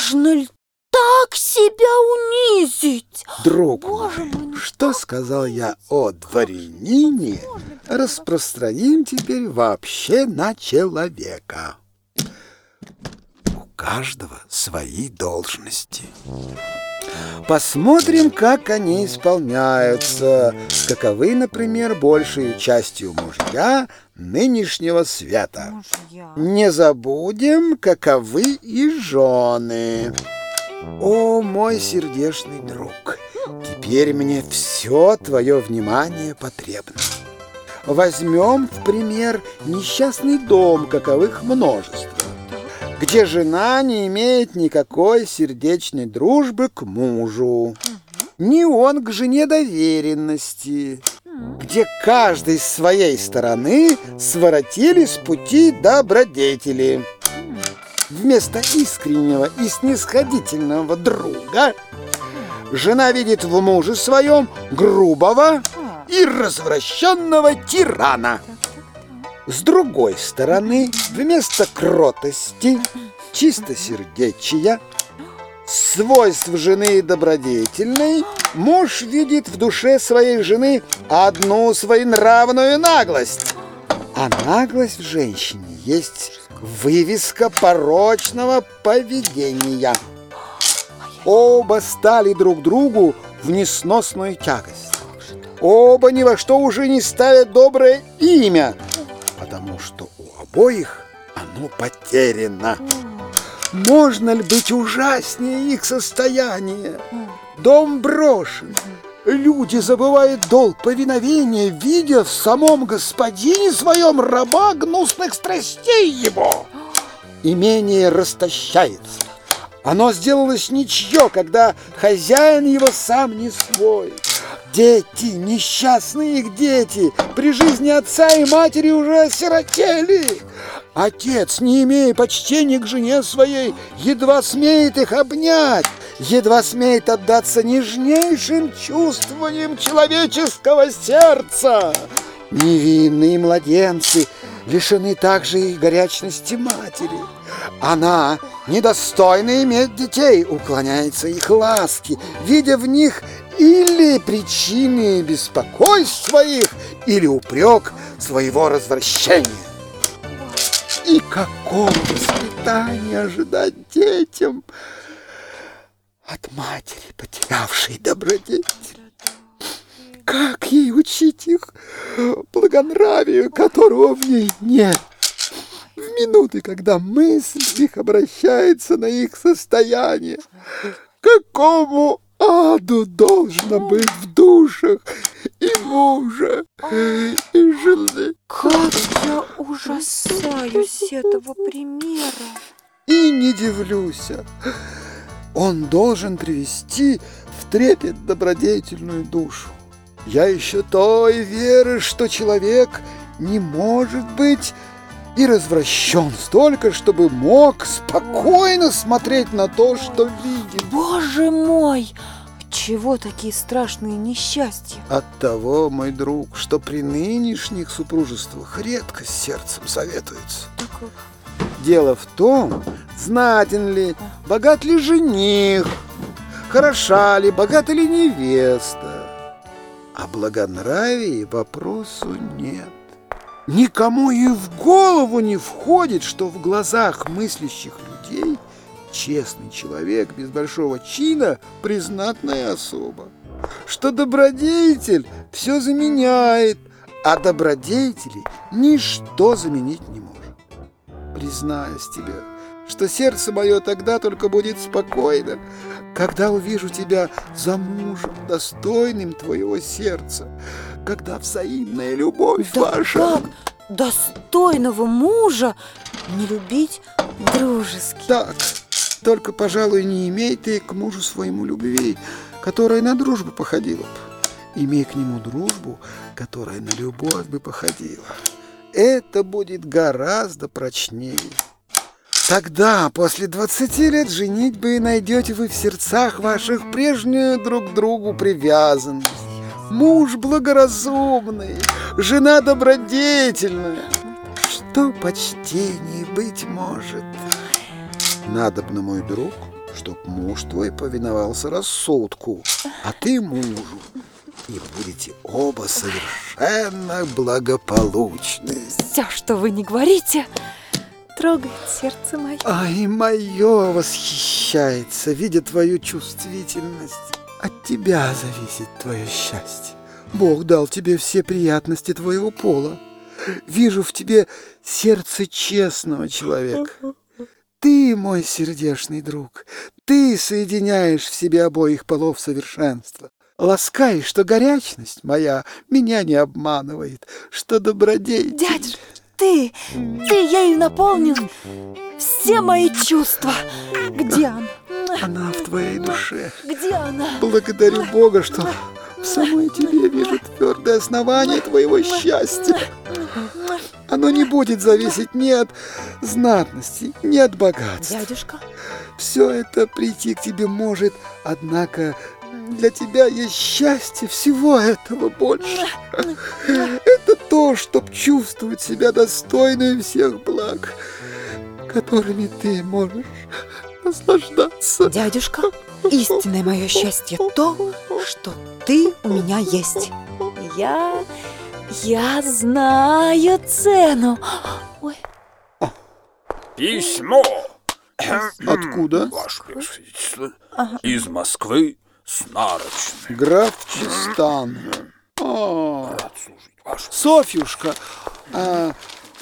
Можно ли так себя унизить? Друг Боже мой, мой, ну что сказал я о дворянине, распространим теперь вообще на человека. У каждого свои должности. Посмотрим, как они исполняются, каковы, например, большей частью мужья нынешнего света. Мужья. Не забудем, каковы и жены. О, мой сердечный друг, теперь мне все твое внимание потребно. Возьмем в пример несчастный дом, каковых множество, где жена не имеет никакой сердечной дружбы к мужу, ни он к жене доверенности, где каждый с своей стороны своротили с пути добродетели. Вместо искреннего и снисходительного друга жена видит в муже своем грубого и развращенного тирана. С другой стороны, вместо кротости, чистосердечия, свойств жены добродетельной, муж видит в душе своей жены одну своенравную наглость. А наглость в женщине есть вывеска порочного поведения. Оба стали друг другу в несносную тягость. Оба ни во что уже не ставят доброе имя, что у обоих оно потеряно. Можно ли быть ужаснее их состояние? Дом брошен. Люди забывают долг повиновения, видя в самом господине своем раба гнусных страстей его. Имение растащается. Оно сделалось ничье, когда хозяин его сам не свой. Дети, несчастные их дети, при жизни отца и матери уже осиротели. Отец, не имея почтения к жене своей, едва смеет их обнять, едва смеет отдаться нежнейшим чувствованиям человеческого сердца. Невинные младенцы лишены также и горячности матери. Она, недостойна иметь детей, уклоняется их ласки, видя в них или причины беспокойства их, или упрек своего развращения. И какого воспитания ожидать детям от матери, потерявшей добродетель? Как ей учить их благонравию, которого в ней нет? Минуты, когда мысль их обращается на их состояние, какому аду должно быть в душах и мужа, и жены? Как я ужасаюсь этого примера. И не дивлюсь. Он должен привести в трепет добродетельную душу. Я еще той веры, что человек не может быть и развращен столько, чтобы мог спокойно смотреть на то, что видит. Боже мой! Чего такие страшные несчастья? От того, мой друг, что при нынешних супружествах редко с сердцем советуется. Так, Дело в том, знатен ли, богат ли жених, хороша ли, богата ли невеста. О благонравии вопросу нет. Никому и в голову не входит, что в глазах мыслящих людей честный человек без большого чина – признатная особа. Что добродетель все заменяет, а добродетели ничто заменить не может. Признаюсь тебе, что сердце мое тогда только будет спокойно, когда увижу тебя за мужем, достойным твоего сердца, когда взаимная любовь да ваша... как достойного мужа не любить дружески? Так, только, пожалуй, не имей ты к мужу своему любви, которая на дружбу походила бы. Имей к нему дружбу, которая на любовь бы походила. Это будет гораздо прочнее. Тогда, после двадцати лет женитьбы, найдете вы в сердцах ваших прежнюю друг другу привязанность. Муж благоразумный, жена добродетельная. Что почтение быть может? Надобно, мой друг, чтоб муж твой повиновался рассудку, а ты мужу. И будете оба совершенно благополучны. Все, что вы не говорите, трогает сердце мое. Ай, мое восхищается, видя твою чувствительность. От тебя зависит твое счастье. Бог дал тебе все приятности твоего пола. Вижу в тебе сердце честного человека. Ты, мой сердечный друг, ты соединяешь в себе обоих полов совершенства. Ласкай, что горячность моя меня не обманывает, что добродетель... Дядюшка, ты, ты ею наполнил все мои чувства. Где она? Она в твоей душе. Где она? Благодарю Бога, что в самой тебе вижу твердое основание твоего счастья. Оно не будет зависеть ни от знатности, ни от богатства. Дядюшка? Все это прийти к тебе может, однако для тебя есть счастье всего этого больше. Это то, чтоб чувствовать себя достойной всех благ, которыми ты можешь наслаждаться. Дядюшка, истинное мое счастье то, что ты у меня есть. Я... я знаю цену. Ой, Письмо. Откуда? Ваше. Из Москвы с нарочным. Граф Чистан. О, Рад служить, ваше Софьюшка, а,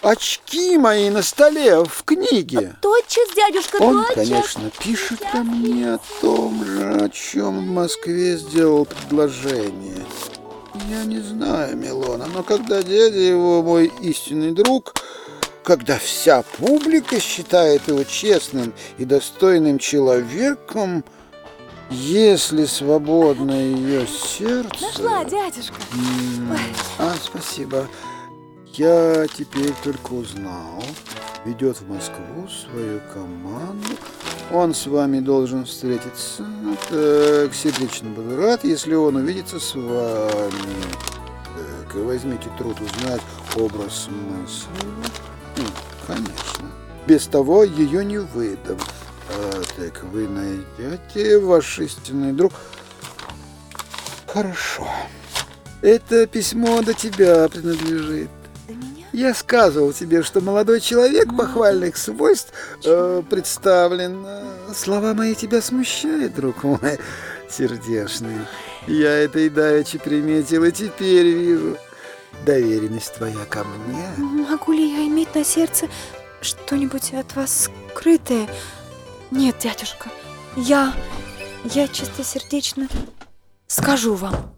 очки мои на столе в книге. тотчас, дядюшка, Он, тотчас. конечно, пишет ко мне о том же, о чем в Москве сделал предложение. Я не знаю Милона, но когда дядя его мой истинный друг, когда вся публика считает его честным и достойным человеком, если свободно ее сердце... Нашла, дядюшка. А, спасибо. Я теперь только узнал. Ведет в Москву свою команду. Он с вами должен встретиться. Так, сердечно буду рад, если он увидится с вами. Так, возьмите труд узнать образ мысли. Конечно. Без того ее не выдам. А, так, вы найдете ваш истинный друг. Хорошо. Это письмо до тебя принадлежит. До меня? Я сказывал тебе, что молодой человек похвальных свойств э, представлен. Слова мои тебя смущают, друг мой сердечный. Я это и давеча приметил, и теперь вижу. Доверенность твоя ко мне. Могу ли я иметь на сердце что-нибудь от вас скрытое? Нет, дядюшка, я, я чистосердечно скажу вам.